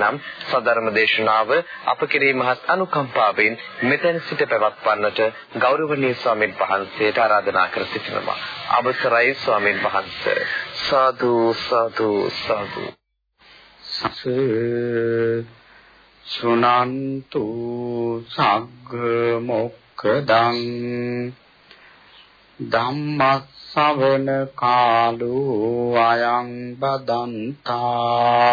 එසේනම් සදර්ම දේශනාව අප කෙරෙහි මහත් අනුකම්පාවෙන් මෙතන සිට පැවැත්වන්නට ගෞරවනීය ස්වාමීන් වහන්සේට ආරාධනා කර සිටිනවා. අවසරයි ස්වාමීන් වහන්සේ. සාදු සාදු සාදු. සස සුනන්තු සග්ග මොක්කදං ධම්මස්සවන කාලෝ අයං බදන්තා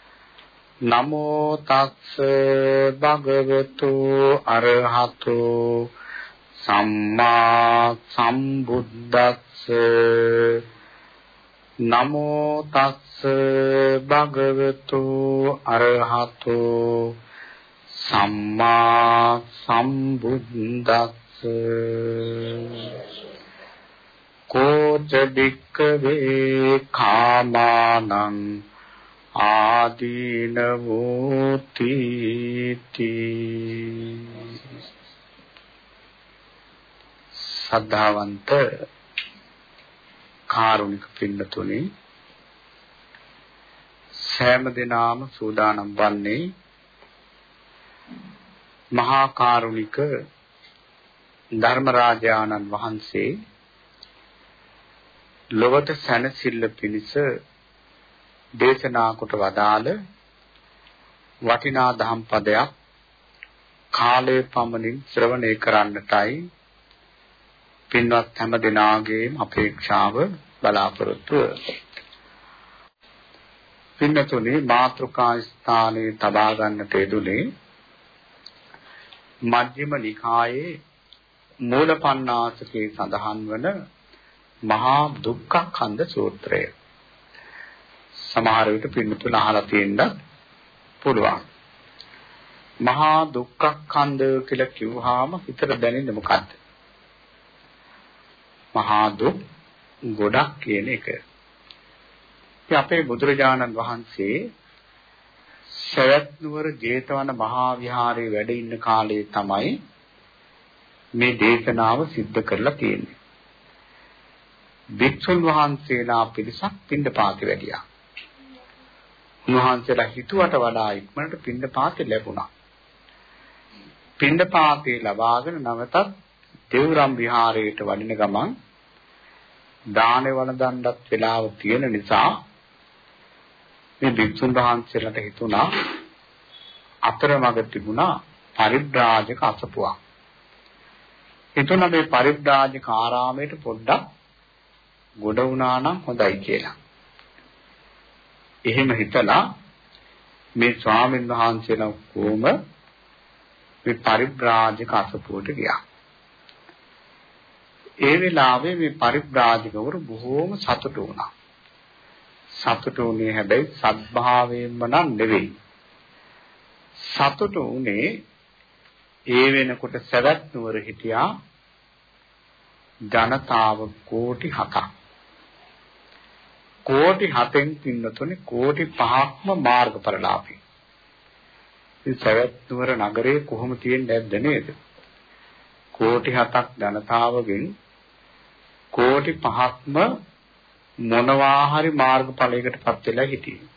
නමෝ තස්ස භගවතු අරහතෝ සම්මා සම්බුද්දස්ස. නමෝ තස්ස භගවතු අරහතෝ සම්මා සම්බුද්දස්ස. කෝච බික්කවේ කාමානං ආදීනවෝති සද්ධාවන්ත කාරුණික පින්නතුනි සෑම දිනාම සූදානම් වන්නේ මහා කාරුණික ධර්මරාජානන් වහන්සේ ලොවට සැනසෙල්ල පිණිස දේශනා කොට වදාළ වටිනා දහම් පදයක් කාලයේ පමණින් ශ්‍රවණය කරන්නටයි පින්වත් හැම දිනාගේම අපේක්ෂාව බලාපොරොත්තුව පින්නතුනේ මාත්‍රකා ස්ථානයේ තබා ගන්නට යෙදුනේ මජ්ක්‍ධිම නිකායේ මූලපණ්ණාසකේ සඳහන් වන මහා දුක්ඛඛන්ද සූත්‍රය. සමහර විට පින්නතුල අහලා තියෙන්න පුළුවන්. මහා දුක්ඛඛන්ද කියලා කිව්වහම හිතට දැනෙන්නේ මොකද්ද? මහා දුක් ගොඩක් කියන එක. ඉතින් අපේ බුදුරජාණන් වහන්සේ සවැත් නුවර ජේතවන මහා විහාරයේ වැඩ ඉන්න කාලේ තමයි මේ දේශනාව සිද්ධ කරලා තියෙන්නේ. භික්ෂුන් වහන්සේලා පිරිසක් පින්ඩපාතේ වැඩියා. උන්වහන්සේලා හිතුවට වඩා ඉක්මනට පින්ඩපාතේ ලැබුණා. පින්ඩපාතේ ලබාගෙන නැවතත් දේවරම් විහාරයට වඩින ගමන් දානේ වළඳන්නත් වෙලාව තියෙන නිසා මේ භික්ෂුන් වහන්සේලාට හිතුණා අතරමඟ තිබුණා පරිබ්‍රාජක අසපුවක්. හිතුණා මේ පරිබ්‍රාජක ආරාමයට පොඩ්ඩක් ගොඩ වුණා නම් හොඳයි කියලා. එහෙම හිතලා මේ ස්වාමීන් වහන්සේලා කොහොම මේ පරිබ්‍රාජක අසපුවට ගියා. ඒ වෙලාවේ මේ පරිබ්‍රාජකවරු බොහෝම සතුටු වුණා. සතුටු උනේ හැබැයි සත්භාවයෙන්ම නම් නෙවෙයි. සතුටු උනේ ඒ වෙනකොට සවැත් නුවර හිටියා ජනතාව කෝටි 7ක්. කෝටි 7න් පින්නතුනේ කෝටි 5ක්ම මාර්ගඵලලාභී. ඉතින් සවැත් නුවර නගරේ කොහොම තියෙන්නේ නැද්ද නේද? කෝටි 7ක් ජනතාවගෙන් කෝටි 5ක්ම මොනවා හරි මාර්ගඵලයකටපත් වෙලා හිටියේ.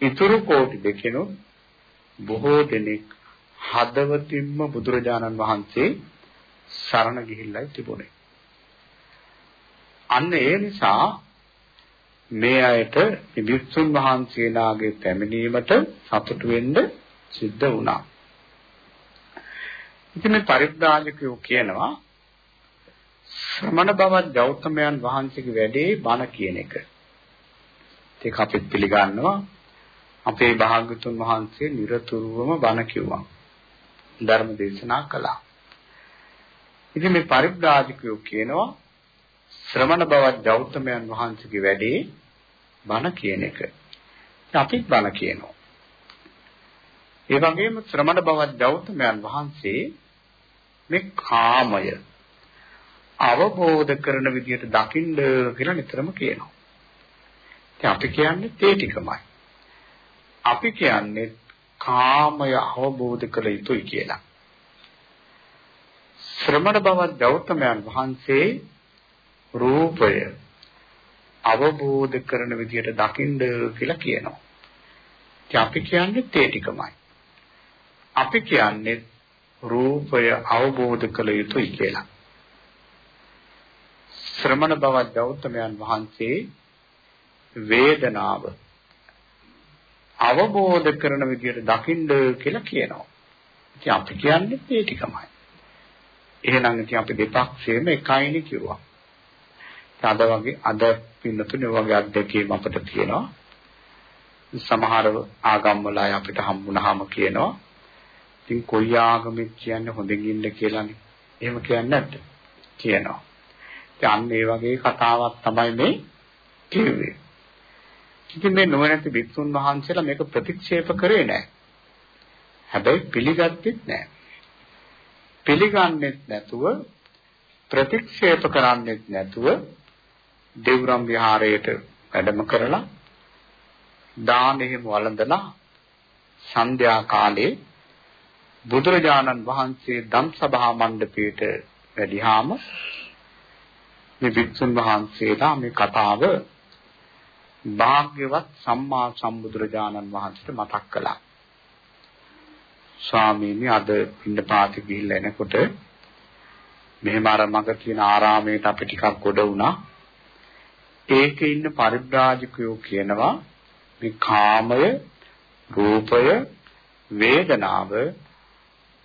ඊතුරු කෝටි දෙකෙනු බොහෝ දෙනෙක් හදවතින්ම බුදුරජාණන් වහන්සේ සරණ ගිහිල්ලා තිබුණේ. අන්න ඒ නිසා මේ අයට විසුන් වහන්සේලාගේ පැමිණීමට සතුටු වෙන්න සිද්ධ වුණා. ඉතින් මේ පරිබ්‍රාජකයෝ කියනවා ශ්‍රමණ බවත් ගෞතමයන් වහන්සේගේ වැඩේ බණ කියන එක. ඒක අපිත් පිළිගන්නවා. අපේ භාග්‍යතුන් වහන්සේ নিরතුරුවම බණ කිව්වා. ධර්ම දේශනා කළා. ඉතින් මේ පරිබ්‍රාජකයෝ කියනවා ශ්‍රමණ බවත් ගෞතමයන් වහන්සේගේ වැඩේ බණ කියන එක. අපිත් බණ කියනවා. ඒ වගේම ශ්‍රමණ බවත් ගෞතමයන් වහන්සේ මේ කාමය අවබෝධ කරන විදිහට දකින්න කියලා නිතරම කියනවා. ඉතින් අපි කියන්නේ ඒ ටිකමයි. අපි කියන්නේ කාමය අවබෝධ කළ යුතුයි කියලා. ශ්‍රමණ බවත් ගෞතමයන් වහන්සේ රූපය අවබෝධ කරන විදිහට දකින්න කියලා කියනවා. ඉතින් අපි කියන්නේ ඒ ටිකමයි. අපි කියන්නේ රූපය අවබෝධ කළ යුතුයි කියලා. ශ්‍රමණ බවත් ගෞතමයන් වහන්සේ වේදනාව අවබෝධ කරන විදිහට දකින්න කියලා කියනවා. ඉතින් අපි කියන්නේ මේ ටිකමයි. එහෙනම් ඉතින් අපි දෙපක්ෂේම එකයිනේ කිව්වා. අද වගේ අද පින්නතුනේ වගේ අත්දැකීම් අපිට තියෙනවා. සමහර ආගම් වල අය අපිට හම්බුනහම කියනවා ඉතින් කොයි ආගමෙත් කියන්නේ හොඳින් ඉන්න කියලානේ. එහෙම කියන්නේ නැද්ද? කියනවා. ඉතින් අන්න ඒ වගේ කතාවක් තමයි මේ කිව්වේ. ඉතින් මේ නොවැනති වික්ෂුන් වහන්සේලා මේක ප්‍රතික්ෂේප කරේ නැහැ. හැබැයි පිළිගත්තෙත් නැහැ. පිළිගන්නෙත් නැතුව ප්‍රතික්ෂේප කරන්නෙත් නැතුව දෙව්රම් විහාරයට වැඩම කරලා දාන එහෙම වළඳලා සන්ධ්‍යා කාලේ බුදුරජාණන් වහන්සේ ධම්සභා මණ්ඩපයට වැඩිහාම මේ වික්ෂුන් වහන්සේලා මේ කතාව භාග්‍යවත් සම්මා සම්බුදුරජාණන් වහන්සේට මතක් කළා. ස්වාමීනි අද පින්නපාත ගිහිල්ලා එනකොට මෙහෙම අර මග තියෙන ආරාමයට අපි ටිකක් ගොඩ වුණා. ඒකේ ඉන්න පරිබ්‍රාජකයෝ කියනවා මේ කාමය, රූපය, වේදනාව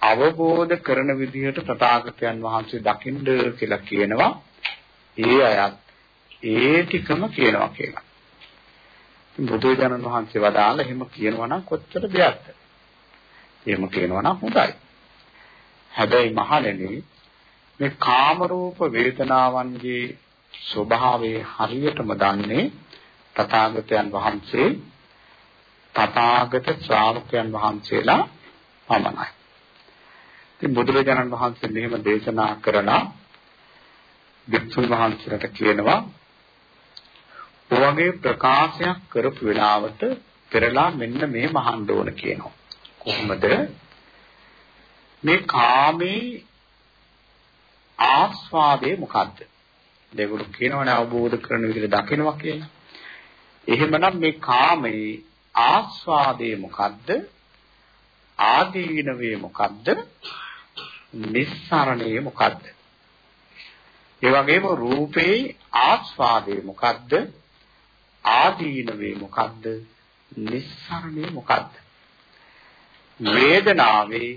අවබෝධ කරන විදිහට තථාගතයන් වහන්සේ දකින්න කියලා කියනවා. ඒ අයත් ඒ ටිකම කියනවා කියලා. බුදුරජාණන් වහන්සේ වදාළ එහෙම කියනවා නම් කොච්චර දෙයක්ද? එහෙම කියනවා නම් හොඳයි. හැබැයි මහණෙනි මේ කාම රූප වේදනාවන්ගේ ස්වභාවය හරියටම දන්නේ තථාගතයන් වහන්සේ තථාගත ශ්‍රාවකයන් වහන්සේලා පමණයි. ඉතින් බුදුරජාණන් වහන්සේ මෙහෙම දේශනා කරලා වික්ෂුන් වහන්සේට කියනවා ඔවගේ ප්‍රකාශයක් කරපු වෙලාවට පෙරලා මෙන්න මේ මහන්න ඕන කියනවා. කොහොමද? මේ කාමේ ආස්වාදේ මොකද්ද? දෙගොල්ලෝ කියනවනේ අවබෝධ කරන විදිහට දකිනවා කියලා. එහෙමනම් මේ කාමේ ආස්වාදේ මොකද්ද? ආදීනවේ මොකද්ද? නිස්සරණය මොකද්ද? ඒ වගේම රූපේ ආස්වාදය මොකද්ද? ආදීනවේ මොකද්ද? නිස්සරණය මොකද්ද? වේදනාවේ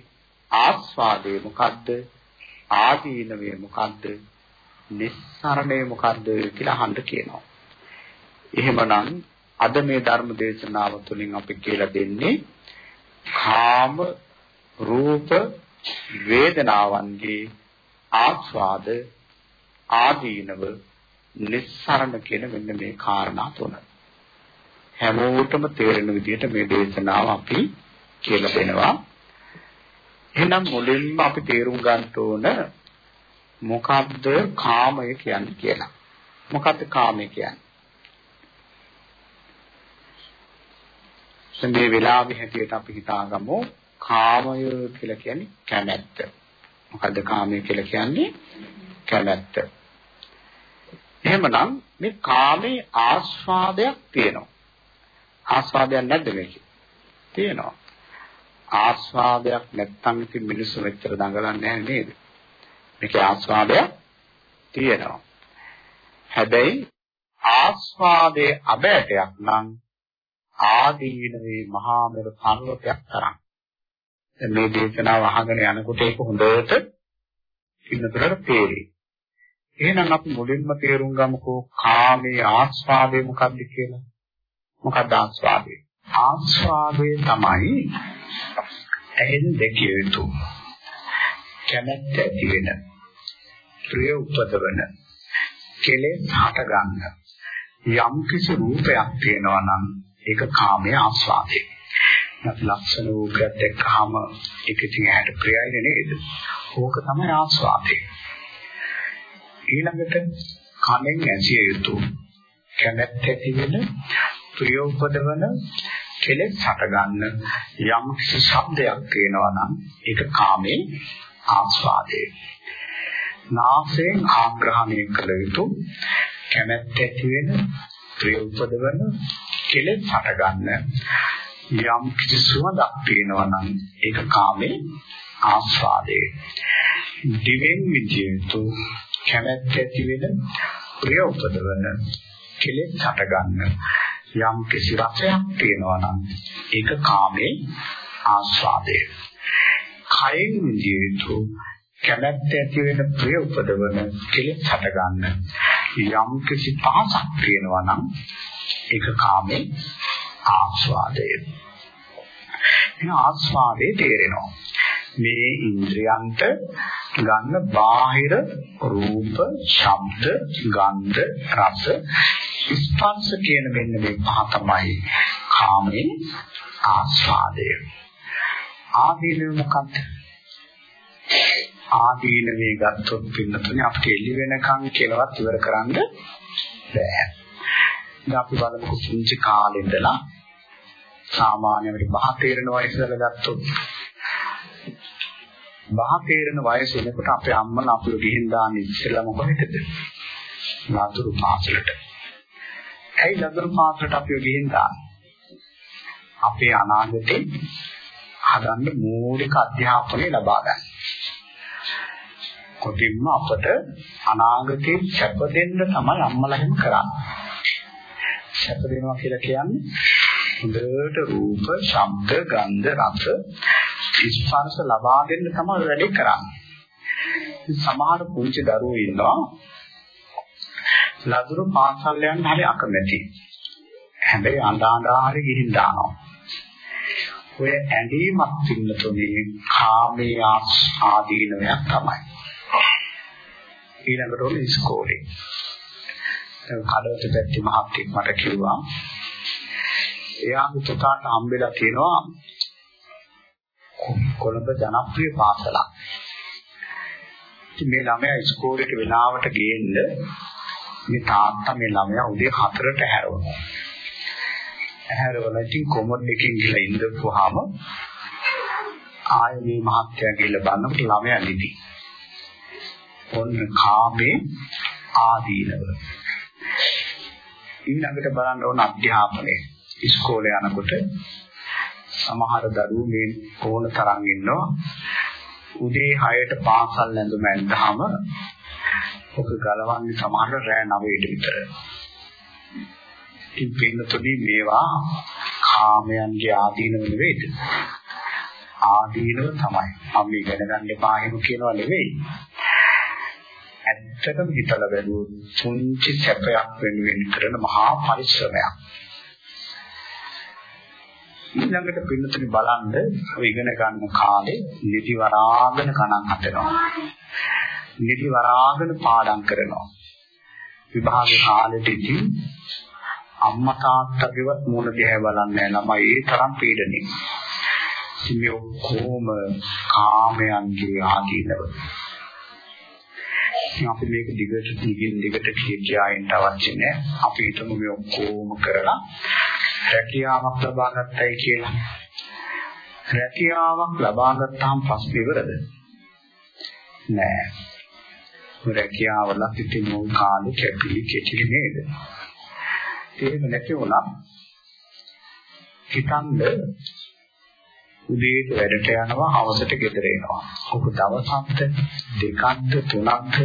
ආස්වාදය මොකද්ද? ආදීනවේ මොකද්ද? නිස්සරණය මොකද්ද කියලා අහන්න කියනවා. එහෙමනම් අද මේ ධර්ම දේශනාව තුළින් අපි කියලා දෙන්නේ කාම රූප වේදනාවන්ගේ ආස්වාද ආදීනව නිස්සරණ කියන මෙන්න මේ කාරණා තුන. හැමෝටම තේරෙන විදිහට මේ දේශනාව අපි කියලා දෙනවා. එහෙනම් මුලින්ම අපි තේරුම් ගන්න ඕන මොකද්ද කාමය කියන්නේ කියලා. මොකද්ද කාමය කියන්නේ? මේ වෙලාවේ හැටියට අපි හිතාගමු කාමය කියලා කියන්නේ කැමැත්ත. මොකද්ද කාමය කියලා කියන්නේ? කැමැත්ත. එහෙමනම් මේ කාමේ ආස්වාදයක් තියෙනවා. ආස්වාදයක් නැද්ද මේකේ? තියෙනවා. ආස්වාදයක් නැත්තම් ඉතින් මිනිස්සු මෙච්චර දඟලන්නේ නැහැ නේද? මේකේ ආස්වාදයක් තියෙනවා. හැබැයි ආස්වාදයේ අබෑටයක් නම් ආදීනවේ මහා මෙර පර්වතයක් තරම්. මේ දේශනාව අහගෙන යනකොට ඒක හොඳට පින්නතරට තේරෙයි. එහෙනම් අපි මුලින්ම තේරුම් ගමුකෝ කාමයේ ආස්වාදය මොකක්ද කියලා. මොකක්ද ආස්වාදය? ආස්වාදය තමයි ඇහෙන් දැකිය යුතු. කැමැත්ත ඇති වෙන. ප්‍රිය උපදවන. කෙලෙස් හට ගන්න. යම් කිසි රූපයක් තියෙනවා නම් ඒක කාමයේ ආස්වාදය. අපි ලක්ෂණ රූපයක් දැක්කහම ඒක ඉතින් ඇහැට ප්‍රියයි නේද? ඕක තමයි ආස්වාදය. ඊළඟට කනෙන් ඇසිය යුතු කැමැත්ත ඇති වෙන ප්‍රිය උපදවන කෙලෙස් හටගන්න යම් කිසි ශබ්දයක් තියෙනවා නම් ඒක කාමේ ආස්වාදය. නාසයෙන් ආග්‍රහණය කළ යුතු කැමැත්ත ඇති වෙන ප්‍රිය උපදවන කෙලෙස් හටගන්න යම් කිසි සුවඳක් තියෙනවා නම් ඒක කාමේ ආස්වාදය. දිවෙන් විදියතු කැමැත්ත ඇති වෙන ප්‍රිය උපදවන කෙලෙස් හටගන්න යම් කිසි රසයක් තියෙනවා නම් ඒක කාමේ ආස්වාදය. කයෙන් විදියතු කැමැත්ත ඇති වෙන ප්‍රිය උපදවන කෙලෙස් හටගන්න යම් කිසි පහසක් තියෙනවා නම් ඒක කාමේ ආස්වාදය. එන ආස්වාදේ තේරෙනවා. මේ ඉන්ද්‍රයන්ට ගන්න බාහිර රූප, ශබ්ද, ගන්ධ, රස, ස්පර්ශ කියන මෙන්න මේ පහ තමයි කාමේ ආස්වාදය. ආදීනව මොකක්ද? ආදීනවේ ගත්තොත් පින්නතුනේ අපිට එළි වෙනකන් කියලාවත් ඉවර කරන්න බෑ. දැන් අපි බලමුකෝ පුංචි කාලේ ඉඳලා සාමාන්‍ය අපිට බහ තේරෙන වයසට ගත්තොත් බහ තේරෙන වයස වෙනකොට අපේ අම්මලා අපිව ගිහින් දාන්නේ ඉස්සෙල්ලා මොකටද? ලතුරු පාසලට. ඇයි ලතුරු පාසලට අපිව ගිහින් දාන්නේ? අපේ අනාගතේ හදන්න මූලික අධ්‍යාපනය ලබා ගන්න. කොටින්ම අපට අනාගතේ සැප දෙන්න තමයි අම්මලා එහෙම කරන්නේ. සැප දෙනවා කියලා කියන්නේ හොඳට රූප, ශබ්ද, ගන්ධ, රස, ස්පර්ශ ලබා දෙන්න තමයි වැඩේ කරන්නේ. සමහර පුංචි දරුවෝ ඉන්නවා ලදරු පාසල් යන්න හරි අකමැති. හැබැයි අඬා හරි ගිහින් දානවා. ඔය ඇඳීමක් පින්නතුනේ කාමයේ ආදීනයක් තමයි. ඊළඟට ඔය ඉස්කෝලේ. කඩවත පැත්තේ මහත්තයෙක් මට කිව්වා එයාගේ පුතාට හම්බෙලා තියෙනවා කොළඹ ජනප්‍රිය පාසලක්. ඉතින් මේ ළමයා ඉස්කෝලේට වෙලාවට ගේන්න මේ තාත්තා මේ ළමයා උදේ 4ට හැරවනවා. හැරවලා ඉතින් කොමඩ් එකකින් ගිහලා ඉඳපුවාම ආයේ මේ මහත්තයා ගිහලා බලනකොට ළමයා නිදි. ඔන්න කාමේ ආදීනව. ඊළඟට බලන්න ඕන අධ්‍යාපනය. ඉස්කෝලේ යනකොට සමහර දරුවෝ මේ ඕන තරම් ඉන්නවා උදේ 6ට පාසල් ඇඳුම ඇඳහම ඔක ගලවන්නේ සමහර රෑ 9ට විතර. ඉතින් පින්නතුනි මේවා කාමයන්ගේ ආදීනව නෙවෙයිද? ආදීනව තමයි. මම ඉගෙන ගන්න එපා එහෙම කියනවා නෙවෙයි. ඇත්තටම හිතලා බැලුවොත් පුංචි සැපයක් වෙනුවෙන් කරන මහා පරිශ්‍රමයක්. ඊළඟට පින්නතුනි බලන්න ඔය ඉගෙන ගන්න කාලේ නිදි වරාගෙන ගණන් හදනවා. නිදි වරාගෙන පාඩම් කරනවා. විභාග කාලෙදී අම්මා තාත්තගේවත් මූණ දිහා බලන්නේ ළමයි ඒ තරම් පීඩනෙයි. මේ ඔක්කොම කාමයන්ගේ ආදීනව. අපි මේක දිගට දිගින් දිගට කියකියායින්ට අවශ්‍ය නැහැ. අපි හිතමු මේ ඔක්කොම කරලා රැකියාවක් ලබා ගන්නයි කියලා. රැකියාවක් ලබා ගත්තාම ප්‍රශ්න ඉවරද? නෑ. රැකියාවල ඉතින් මොන කාලේ කැපිලි කෙටිලි නේද? එහෙම නැති වුණා හිතන්න උදේට වැඩට යනවා හවසට ගෙදර එනවා. ඔක දවසක්ද දෙකක්ද තුනක්ද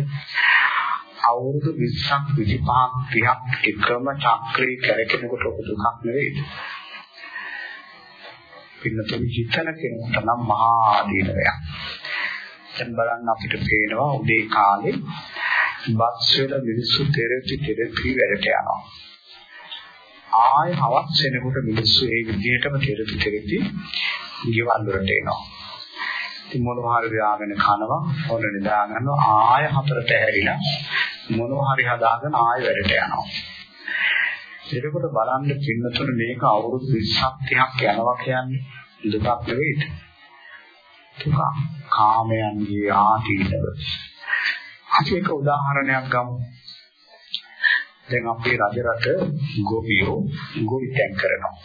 අවුරුදු 20ක් 25ක් 30ක් එකම චක්‍රේ කරකිනකොට ඔක දුකක් නෙවෙයිද? පින්නතුනි හිතන කෙනෙකුට නම් මහා ආදීනවයක්. දැන් බලන්න අපිට පේනවා උදේ කාලේ බස් වල මිනිස්සු තෙරපි තෙරපි වැඩට යනවා. ආය හවස් වෙනකොට මිනිස්සු ඒ විදිහටම තෙරපි තෙරපි ගෙවල් වලට එනවා. ඉතින් මොනවා හරි දාගෙන කනවා, හොර නිදා ගන්නවා, ආය හතරට හැරිලා මොනවා හරි හදාගෙන ආයෙ වැඩට යනවා. එතකොට බලන්න පින්නතුන මේක අවුරුදු 20ක් 30ක් යනවා කියන්නේ දුකක් නෙවෙයි. දුක කාමයන්ගේ ආදීනව. අපි එක උදාහරණයක් ගමු. දැන් අපේ රජ රට ගොවියෝ ගොවිතැන් කරනවා.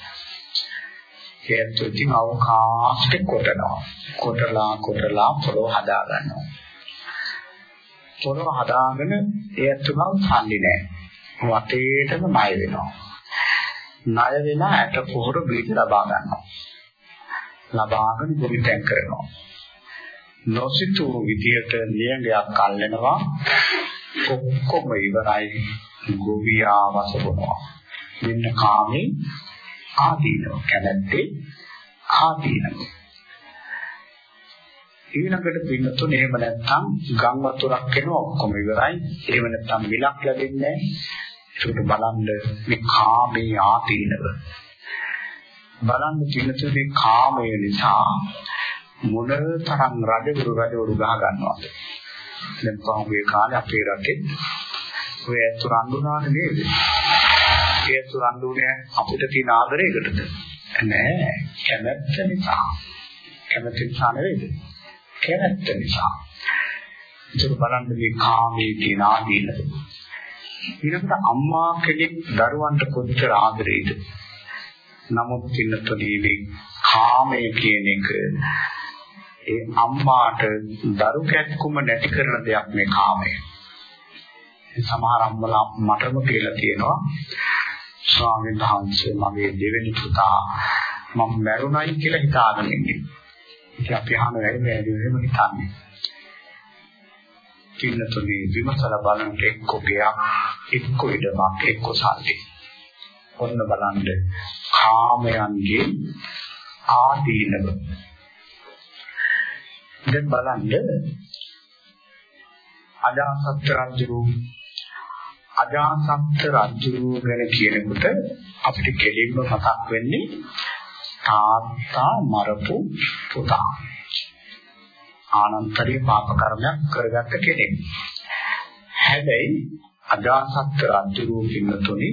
ඒත් ඉතින් අවකාශයට කොටනවා. කොටලා කොටලා පොළොව හදා ගන්නවා. පොළොව හදාගෙන ඒත් උනම් සල්ලි නැහැ. වටේටම ණය වෙනවා. ණය වෙන ඇට පොහොර බීජ ලබා ගන්නවා. ලබාගෙන ගොවිතැන් කරනවා. නොසිතූ විදියට නියඟයක් අල්ලනවා. ඔක්කොම ඉවරයි. ගොවියා වසවනවා. මෙන්න කාමේ ආදීනව. කැමැත්තේ ආදීනව. ඊළඟට පින්නතුන එහෙම නැත්නම් ගම් වතුරක් එනවා ඔක්කොම ඉවරයි. එහෙම නැත්නම් මිලක් ලැබෙන්නේ නැහැ. ඒකට බලන්න මේ කාමේ ආදීනව. බලන්න පින්නතුන මේ කාමය නිසා මොන තරම් රජවරු රජවරු ගහ ගන්නවද? දැන් පහුගිය කාලේ අපේ රටේ ඔය ඇතුර අඳුනානේ නේද ඒ සුරන්දුනේ අපිට තියෙන ආදරයකටද? නෑ. කැමැත්ත නිසා. කැමැත්ත නිසා නෙවෙයිද? කැමැත්ත නිසා. ඒක බලන්න මේ කාමයේ තියෙන ආදීනද. ඊළඟට අම්මා කෙනෙක් දරුවන්ට කොච්චර ආදරේද? නමුත් ඉන්නතොදී මේ කාමය කියන එක ඒ අම්මාට දරු කැක්කුම නැති කරන දෙයක් මේ කාමය. සමහර අම්මලා මටම කියලා තියෙනවා ස්වාමීන් වහන්සේ මගේ දෙවෙනි පුතා මම මැරුණයි කියලා හිතාගෙන ඉන්නේ. ඉතින් අපි අහන වැඩි වැඩි වෙම හිතන්නේ. කින්නතුනේ විමසලා බලන්න එක්ක ගයක් එක්ක ඉඩමක් එක්ක සල්ලි. ඔන්න බලන්න කාමයන්ගේ ආදීනව. දැන් බලන්න අදාසත් රජු අජාසත් රජු ගැන කියනකොට අපිට කෙලින්ම මතක් වෙන්නේ තාත්තා මරපු පුතා. ආනන්තරීය පාප කර්මයක් කරගත්ත කෙනෙක්. හැබැයි අජාසත් රජු කින්නතුනි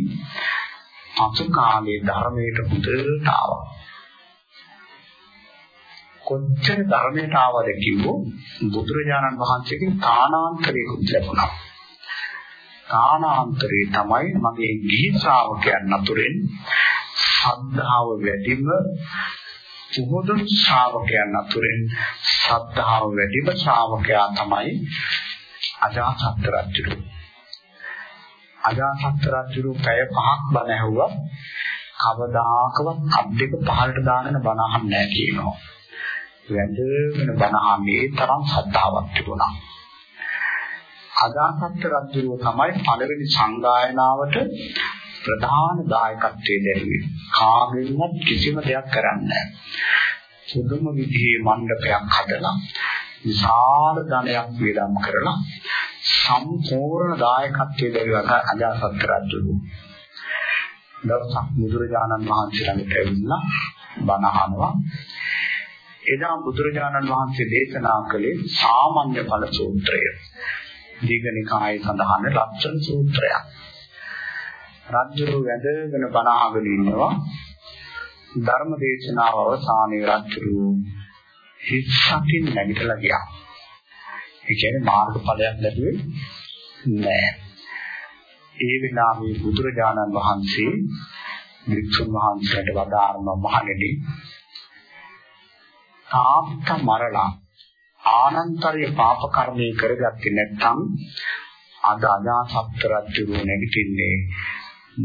පසු කාලේ ධර්මයට හුදට ආවා. කොච්චර ධර්මයට ආවද කිව්වෝ බුදුරජාණන් වහන්සේගෙන් තානාන්තරයකුත් ලැබුණා. ස්ථානාන්තරේ තමයි මගේ ගිහි ශ්‍රාවකයන් අතුරෙන් ශ්‍රද්ධාව වැඩිම පුහුදු ශ්‍රාවකයන් අතුරෙන් ශ්‍රද්ධාව වැඩිම ශ්‍රාවකයා තමයි අජාසත් රජු. අජාසත් රජු පැය පහක් බණ ඇහුවා කවදාකවත් අත් දෙක පහළට දාගෙන බණ අහන්නේ නැහැ කියනවා. වැඳගෙන බණ අහන්නේ තරම් ශ්‍රද්ධාවක් තිබුණා. අදාසත් රජුව තමයි පළවෙනි සංගායනාවට ප්‍රධාන දායකත්වයේ දැරුවේ. කාගෙන්වත් කිසිම දෙයක් කරන්නේ නැහැ. සුදුම විදිහේ මණ්ඩපයක් හදලා විශාල ධනයක් වේදම් කරලා සම්පූර්ණ දායකත්වයේ දැරුවා අජාසත් රජු. දවසක් බුදුරජාණන් වහන්සේ ළඟට ඇවිල්ලා බණ අහනවා. එදා බුදුරජාණන් වහන්සේ දේශනා කළේ සාමාන්‍ය ඵල සූත්‍රය. දීඝනිකායේ සඳහන් ලක්ෂණ සූත්‍රයක්. රජුරු වැදගෙන බණ අහගෙන ඉන්නවා. ධර්ම දේශනාව අවසානයේ රජුරු හිස්සකින් නැගිටලා ගියා. ඒ කියන්නේ මාර්ගඵලයක් ලැබුවේ නෑ. ඒ වෙලාවේ බුදුරජාණන් වහන්සේ වික්ෂුන් වහන්සේට වදාारण මහණෙනි තාත්ත මරලා ආනන්තරිය පාප කර්මය කරගත්තේ නැත්නම් අද අජාසත් රජු නැගිටින්නේ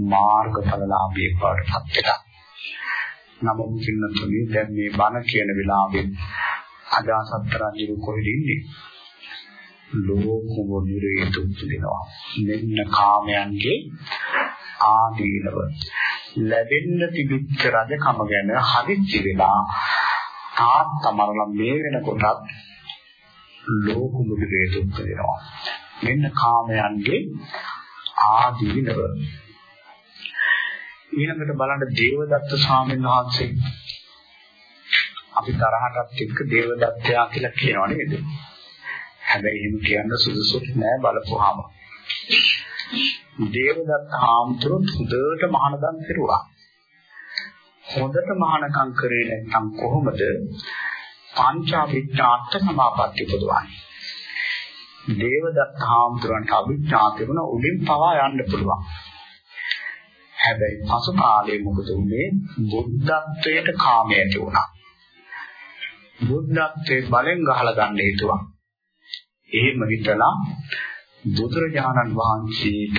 මාර්ගඵලලාභී බවට පත් වෙලා. නමුත් කින්නතුනි දැන් මේ බණ කියන වෙලාවේ අජාසත් රජු කොහෙද ඉන්නේ? ලෝකම නිරේ දුක් දෙනවා. මෙන්න කාමයන්ගේ ආදීනව. ලැබෙන්න තිබිච්ච රජකම ගැන හදිස්සි වෙලා තාත්තා මරලා මේ වෙනකොටත් ලෝක මුදුනේ දුක් වෙනවා. මෙන්න කාමයන්ගේ ආදීනව. ඊළඟට බලන්න දේවදත්ත ස්වාමීන් වහන්සේ අපි තරහටත් එක්ක දේවදත්තයා කියලා කියනව නේද? හැබැයි එහෙම කියන්න සුදුසුත් නෑ බලපුවාම. දේවදත්ත හාමුදුරුවෝ හොඳට මහානදන් කෙරුවා. හොඳට මහානකම් කරේ නැත්නම් කොහොමද පංචාවිඥාත් සමාපatti පුදවන්නේ? දේවදත්ත හාමුදුරන්ට අවිඥා තිබුණ උඩින් පවා යන්න පුළුවන්. හැබැයි පසු කාලේ මොකද වුනේ? බුද්ධත්වයට කාමය ඇති වුණා. බුද්ධත්වයේ බලෙන් ගහලා ගන්න හිතුවා. එහෙම හිතලා බුදුරජාණන් වහන්සේට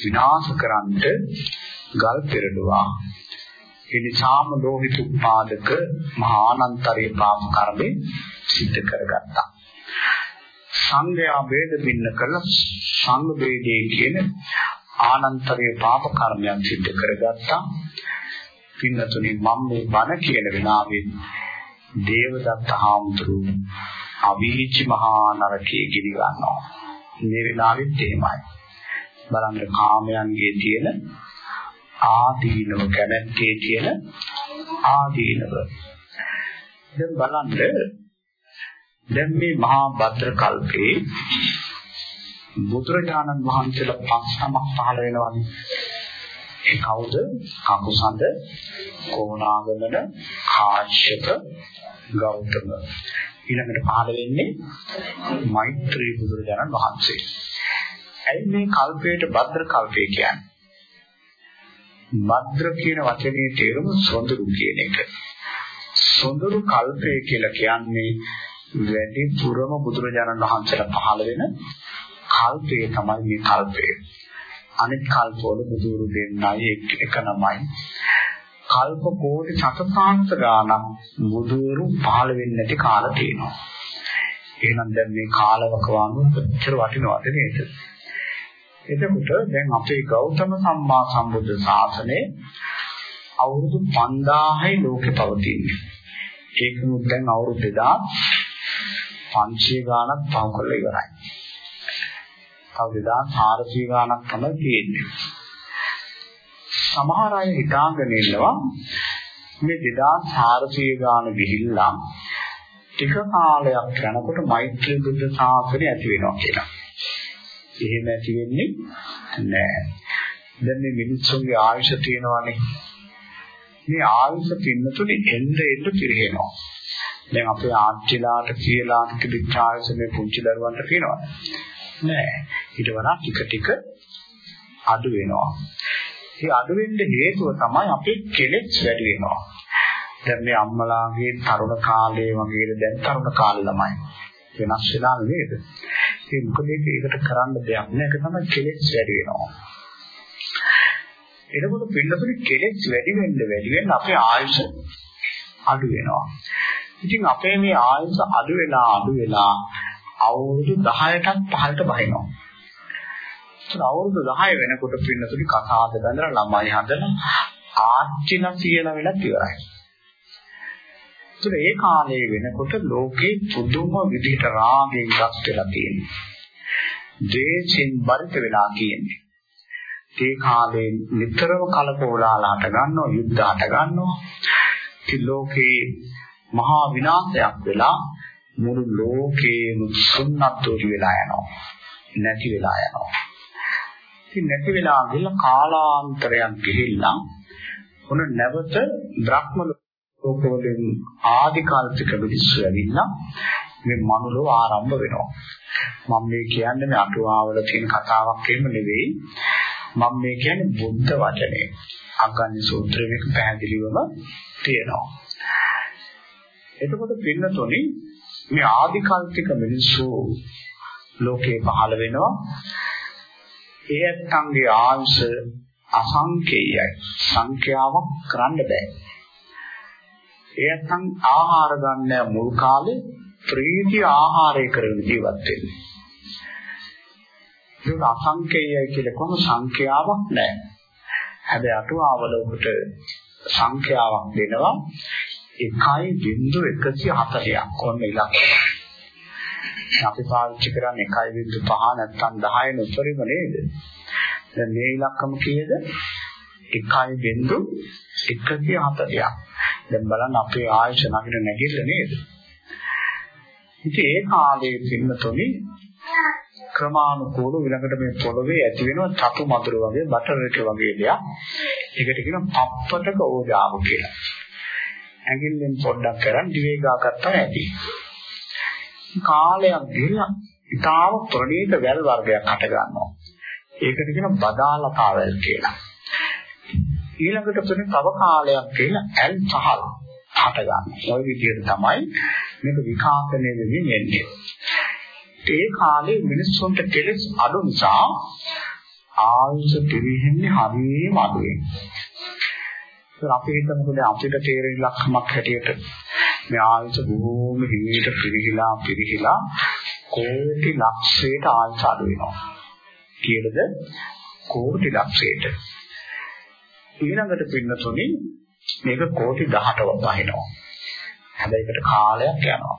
විනාශ කරන්නට ගල් පෙරළුවා. ඒ නිසාම ලෝහිත උපාදක මහා අනන්තරේ පාප කර්මේ සිද්ධ කරගත්තා. සංඝයා වේද බින්න කළ සංඝ වේදේ කියන ආනන්තරේ පාප කර්මයන් සිද්ධ කරගත්තා. පින්නතුනි මම මේ බණ කියන වෙලාවේ දේවදත්ත හාමුදුරුවෝ අවීචි මහා නරකයේ ගිනි ගන්නවා. මේ වෙලාවෙත් එහෙමයි. බලන්න කාමයන්ගේ තියෙන ආදීනව කැමැත්තේ තියෙන ආදීනව. දැන් බලන්න දැන් මේ මහා භද්‍ර කල්පේ බුදුරජාණන් වහන්සේලා පස් නමක් පහළ වෙනවානේ. ඒ කවුද? කකුසඳ, කොණාගමන, කාශ්‍යප, ගෞතම. ඊළඟට පහළ වෙන්නේ මෛත්‍රී බුදුරජාණන් වහන්සේ. ඇයි මේ කල්පයට භද්‍ර කල්පය කියන්නේ? භද්‍ර කියන වචනේ තේරුම සොඳුරු කියන එක. සොඳුරු කල්පය කියලා කියන්නේ වැඩි පුරම බුදුරජාණන් වහන්සේලා පහළ වෙන කල්පය තමයි මේ කල්පය. අනිත් කල්පවල බුදුරු දෙන්නයි එක නමයි. කල්ප කෝටි සතසාංශ ගානක් බුදුරු පහළ වෙන්නේ නැති කාල තියෙනවා. එහෙනම් දැන් මේ කාලවකවානුව කොච්චර වටිනවද නේද? එතකොට දැන් අපේ ගෞතම සම්මා සම්බුද්ධ ශාසනය අවුරුදු 5000යි ලෝකෙ පවතින්නේ. ඒකමුත් දැන් අවුරුදු 2500 ගාණක් පහු කරලා ඉවරයි. තව 2400 ගාණක් තමයි තියෙන්නේ. සමහර අය හිතාගෙන ඉන්නවා මේ 2400 ගාණ ගිහිල්ලා ටික කාලයක් යනකොට මෛත්‍රී බුද්ධ ශාසනය ඇති වෙනවා කියලා. එහෙම ඇති වෙන්නේ නැහැ. දැන් මේ මිනිස්සුන්ගේ ආයුෂ තියෙනවානේ. මේ ආයුෂ පින්නතුනේ එන්න එන්න පිරෙනවා. දැන් අපේ ආච්චිලාට කියලාට තිබිච්ච ආයුෂ මේ පුංචි දරුවන්ට තියෙනවා. නෑ. ඊට වඩා ටික ටික අඩු වෙනවා. ඒ අඩු වෙන්න හේතුව තමයි අපේ කෙලෙස් වැඩි වෙනවා. දැන් මේ අම්මලාගේ තරුණ කාලේ වගේ දැන් තරුණ කාලේ ළමයි වෙනස් වෙලා නේද? ඒ මොකද ඒකට කරන්න දෙයක් නෑ. ඒක තමයි කෙලෙස් වැඩි වෙනවා. එතකොට පින්නතුනි කෙලෙස් වැඩි වෙන්න වැඩි වෙන්න අපේ ආයුෂ අඩු වෙනවා. ඉතින් අපේ මේ ආයුෂ අඩු වෙලා අඩු වෙලා අවුරුදු 10ටත් පහළට බහිනවා. ඒත් අවුරුදු 10 වෙනකොට පින්නතුනි කතාද බඳලා ළමයි හදන ආච්චිලා කියලා වෙලත් ඉවරයි. ඒත් ඒ කාලේ වෙනකොට ලෝකේ පුදුම විදිහට රාගයෙන් රත් වෙලා තියෙනවා. ද්වේෂයෙන් බරිත වෙලා තියෙන්නේ. ඒ කාලේ නිතරම කලකෝලාල හට ගන්නවා, යුද්ධ හට ගන්නවා. ඉතින් ලෝකේ මහා විනාශයක් වෙලා මුළු ලෝකේම සුන්නත්තුරි වෙලා යනවා. නැති වෙලා යනවා. ඉතින් නැති වෙලා ගිහලා කාලාන්තරයක් ගිහිල්ලා උන නැවත බ්‍රහ්ම ලෝකවලින් ආදි කාලික මිනිස්සු ඇවිල්ලා මේ මනුලෝ ආරම්භ වෙනවා. මම මේ කියන්නේ මේ අටුවාවල තියෙන කතාවක් එහෙම නෙවෙයි. මම මේ කියන්නේ බුද්ධ වචනේ. අග්ගඤ්ඤ සූත්‍රයේ මේක පැහැදිලිවම තියෙනවා. එතකොට පින්නතොනි මේ ආදි කාලික මිනිස්සු ලෝකේ පහළ වෙනවා. ඒ ඇත්තන්ගේ ආංශ අසංකේයයි. සංඛ්‍යාවක් කරන්න බෑ. ඒ ඇත්තන් ආහාර ගන්න මුල් කාලේ ප්‍රීති ආහාරය කරගෙන ජීවත් වෙන්නේ. ඒක අසංකේයයි කියලා කොහොම සංඛ්‍යාවක් නැහැ. හැබැයි අටුවාවල ඔබට සංඛ්‍යාවක් දෙනවා 1.140ක් ඔන්න ඉලක්කය. අපි පාවිච්චි කරන්නේ 1.5 නැත්නම් 10 න උඩරිම නේද? දැන් මේ ඉලක්කම කීයද? 1.140ක්. දැන් බලන්න අපේ ආයුෂ නගින නැගිල්ල නේද? ඉතින් ඒ කාලයේ පින්නතොනි ක්‍රමානුකූලව ඊළඟට මේ පොළවේ ඇති වෙන චතු මధుර වගේ බටර් එක වගේ දෙයක්. ඒකට කියනවා පප්පටක ඕජාව කියලා. ඇඟිල්ලෙන් පොඩ්ඩක් කරන් දිවේ ගාගත්තා ඇති. කාලයක් ගිහින් ඉතාම ප්‍රණීත වැල් වර්ගයක් හට ගන්නවා. ඒකට කියන බදාලතාවල් කියලා. ඊළඟට තුනේ තව කාලයක් කියලා ඇල් පහළ හට ගන්නවා. ওই විදිහට තමයි මේක විකාශනය වෙමින් එන්නේ. ඒ කාලේ මිනිස්සුන්ට කෙලෙස් අඩු නිසා ආයුෂ පිරිහෙන්නේ හරියම අඩුයි. ඒක අපි හිතමුකෝ අපිට තේරෙන ලක්ෂණක් හැටියට මේ ආයුෂ බොහෝම හිමීට පිරිහිලා පිරිහිලා කෝටි ලක්ෂයට ආයුෂ අඩු වෙනවා. කීයද? කෝටි ලක්ෂයට. ඊළඟට පින්නතුනි මේක කෝටි 18ක් වහිනවා. හැබැයි ඒකට කාලයක් යනවා.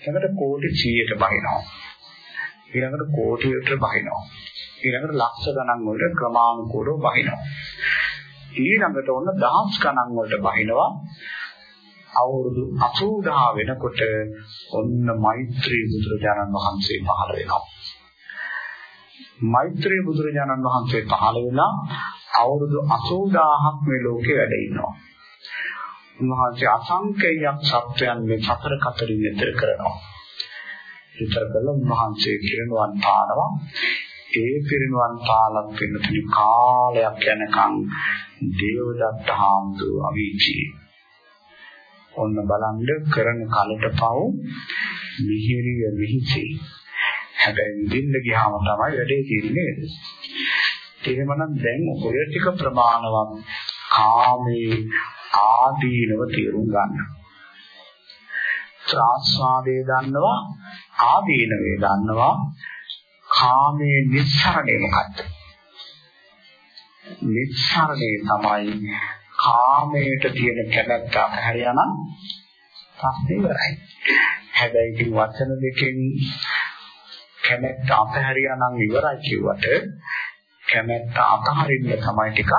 ඊළඟට කෝටි 100ට බහිනවා. ඊළඟට කෝටියට බහිනවා. ඊළඟට ලක්ෂ ගණන් වලට ක්‍රමානුකූලව බහිනවා. ඊළඟට ඔන්න දහස් ගණන් වලට බහිනවා. අවුරුදු 80000 වෙනකොට ඔන්න මෛත්‍රී බුදුරජාණන් වහන්සේ පහළ වෙනවා. මෛත්‍රී බුදුරජාණන් වහන්සේ පහළ වෙලා අවුරුදු 80000ක් මේ ලෝකේ වැඩ ඉන්නවා. උන්වහන්සේ අසංකේයයක් සත්‍යයන් මේ සතර කතරින් ඉතර කරනවා. ඉතර කළා උන්වහන්සේ කිරණවන් පානවා. ඒ පිරිනුවන් පාලක් වෙන තුනි කාලයක් යනකම් දේවදත්ත හාමුදුරුවෝ අවීචී ඔන්න බලන්න කරන කලට පව් මිහිරිය මිහිසි. හැබැයි දින්න ගියාම තමයි වැඩේ තියෙන්නේ. එහෙමනම් දැන් ඔය ටික ප්‍රමාණවත් කාමේ ආදීනව තේරුම් ගන්න. ත්‍රාස්වාදයේ දන්නවා ආදීනවේ දන්නවා කාමයේ නිස්සරණය මොකක්ද? නිස්සරණය තමයි කාමයට තියෙන කැමැත්ත අතහැරියානම් ප්‍රශ්නේ ඉවරයි. හැබැයි ඉතින් වචන දෙකෙන් කැමැත්ත අතහැරියානම් ඉවරයි කිව්වට කැමැත්ත අතහරින්න තමයි ටිකක්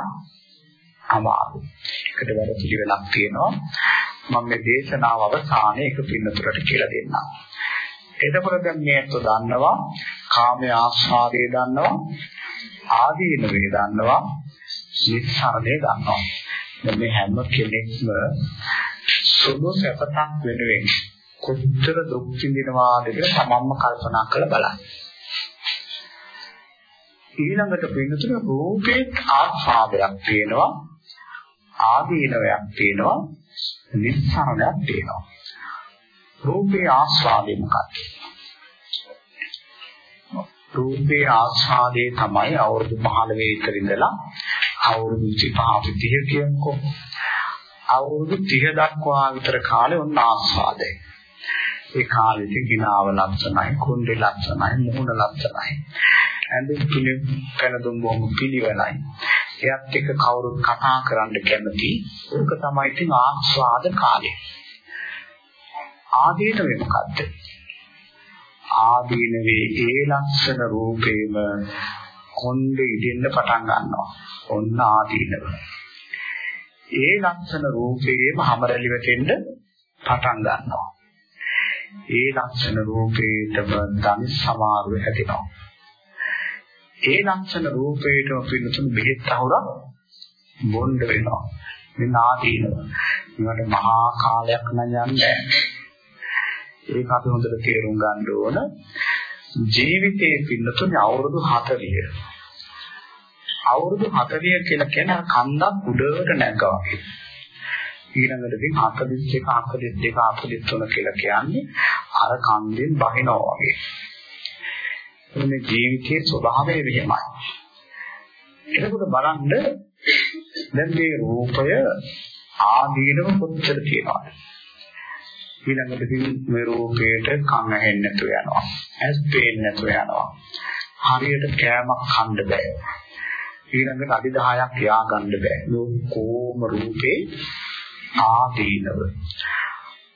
අමාරු. ඒකට වැඩ පිළිවෙලක් තියෙනවා. මම මේ දේශනාව අවසානයේ එක පින්නතුරට කියලා දෙන්නම්. එතකොට දැන් මේක දන්නවා කාමයේ ආස්වාදයේ දන්නවා ආදීන වේ දන්නවා නිස්සාරණය දන්නවා මේ හැම කෙනෙක්ම සුළු සැපතක් වෙනුවෙන් කොච්චර දුක් විඳිනවාද කියලා තමන්ම කල්පනා කරලා බලන්න. ඊළඟට වෙනතුන රූපේ ආස්වාදයක් තියෙනවා ආදීනවයක් තියෙනවා නිස්සාරණයක් තියෙනවා. රූපේ ආස්වාදේ මොකක්ද? රූපේ ආස්වාදේ තමයි අවුරුදු 15 විතර ඉඳලා අවුරුදු 35 30 කියමුකෝ. අවුරුදු 30 දක්වා විතර කාලේ ඔන්න ආස්වාදේ. ඒ කාලෙදී ගිනාව ලක්ෂණයි, කුණ්ඩේ ලක්ෂණයි, මුහුණ ලක්ෂණයි. ඇඳුම් පිළි පැනදුම් බොහොම පිළිවෙලයි. එයත් එක්ක කවුරුත් කතා කරන්න කැමති. ඒක තමයි ඉතින් ආස්වාද කාලය. ආදීන වේ මොකද්ද? ආදීනවේ ඒ ලක්ෂණ රූපේම කොණ්ඩේ ඉදෙන්න පටන් ගන්නවා. ඔන්න ආදීනව. ඒ ලක්ෂණ රූපේම හැමරලි වැටෙන්න පටන් ගන්නවා. ඒ ලක්ෂණ රූපේටම ධන සමාරුව හැදෙනවා. ඒ ලක්ෂණ රූපේටම පිළිතුරු බෙහෙත් අහුරක් බොණ්ඩ වෙනවා. මේ නාදීනව. මේකට මහා කාලයක් නම් යන්නේ ඒක අපි හොඳට තේරුම් ගන්න ඕන. ජීවිතයේ පින්නතුනේ අවුරුදු 40. අවුරුදු 40 කියලා කියන කන්දක් උඩට නැග්ගා වගේ. ඊළඟට ඉතින් 41 42 43 කියලා කියන්නේ අර කන්දෙන් බහිනවා වගේ. මේ ජීවිතයේ ස්වභාවය මෙහෙමයි. එතකොට බලන්න දැන් මේ රූපය ආදීනව කොච්චර තියෙනවද? ඊළඟට ඉතින් මේ රූපේට කන් ඇහෙන්නේ නැතුව යනවා. ඇස් පේන්නේ නැතුව යනවා. හරියට කෑමක් කන්න බෑ. ඊළඟට අඩි 10ක් යා ගන්න බෑ. කොහොම රූපේ ආදීනව.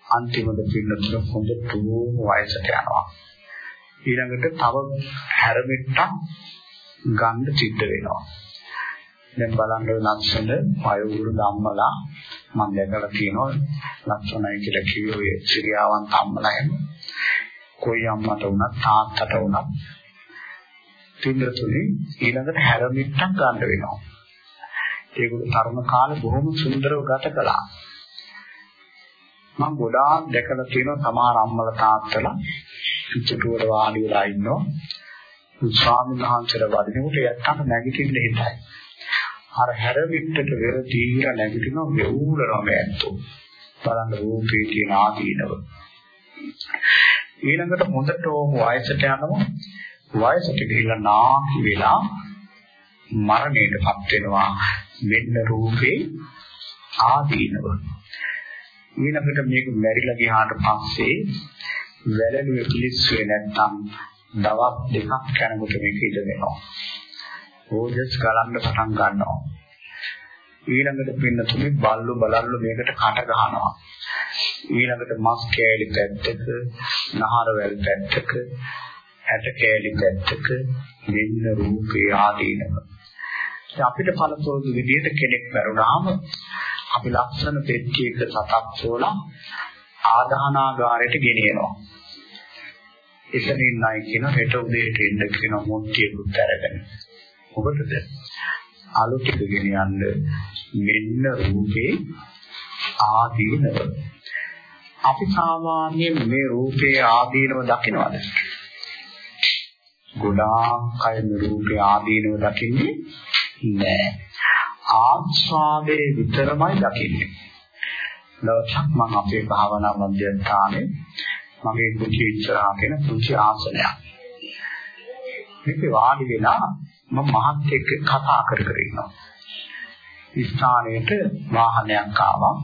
අන්තිමට පින්නතුන හොඳ තුම වයසට යනවා. ඊළඟට තව හැරමිට්ටක් ගන්න සිද්ධ වෙනවා. දැන් බලන්න ලක්ෂණ වයෝවෘ ධම්මලා මම දැකලා තියෙනවා ලක්ෂණයි කියලා කිව්වේ සිරියාවන් අම්මලා එහෙම. කොයි අම්මට වුණත් තාත්තට වුණත් පින්නතුනේ ඊළඟට හැරමිට්ටක් ගන්න වෙනවා. ඒගොල්ලෝ තරුණ කාලේ බොහොම සුන්දරව ගත කළා. මම ගොඩාක් දැකලා තියෙනවා සමහර අම්මලා තාත්තලා පිටුවට වාඩි වෙලා ඉන්නවා. ස්වාමීන් වහන්සේලා වදිනකොට යත්තම නැගිටින්න හිතයි. අර හැරමිට්ටට වෙර තීර නැගිටිනවා වෙවුලනවා ඇත්තෝ. බලන්න රූපේ තියෙන ආදීනව. ඊළඟට හොඳට ඕම වයසට යනවා වයසට ගිහිල්ලා නාකි වෙලා මරණයටපත් වෙනවා මෙන්න රූපේ ආදීනව ඊළඟට මේක මැරිලා ගියාට පස්සේ වැළලුවේ පිලිස්සුවේ නැත්තම් දවස් දෙකක් යනකොට මේක ඉඳ වෙනවා ඕජස් ගලන්න පටන් ගන්නවා. ඊළඟට පින්න තුනේ බල්ලු බලල්ලු මේකට කට ගහනවා. ඊළඟට මස් කෑලි පැත්තක නහර වැල් පැත්තක ඇට කෑලි පැත්තක මෙන්න රූපේ ආදීනව. අපිට පළතෝදු විදියට කෙනෙක් මරුණාම අපි ලක්ෂණ පෙට්ටියක සතක් සෝලා ආදානාගාරයට ගෙනියනවා. එතනින් නයි කියන හෙට උදේට එන්න කියන මොට්ටියකුත් අරගෙන මොකටද අලු ටික ගෙනියන්න මෙන්න රූපේ ආදීනව අපි සාමාන්‍යයෙන් මේ රූපේ ආදීනව දකිනවද? ගොඩාක් අය මේ රූපේ ආදීනව දකින්නේ නෑ. ආස්වාදයේ විතරමයි දකින්නේ. දවසක් මම අපේ භාවනා මධ්‍යස්ථානයේ මගේ කුටි ඉස්සරහා කෙන කුටි ආසනයක්. මේක වාඩි වෙලා මම මහත් එක්ක කතා කර කර ඉන්නවා. ස්ථානයේට වාහනයක් ආවා.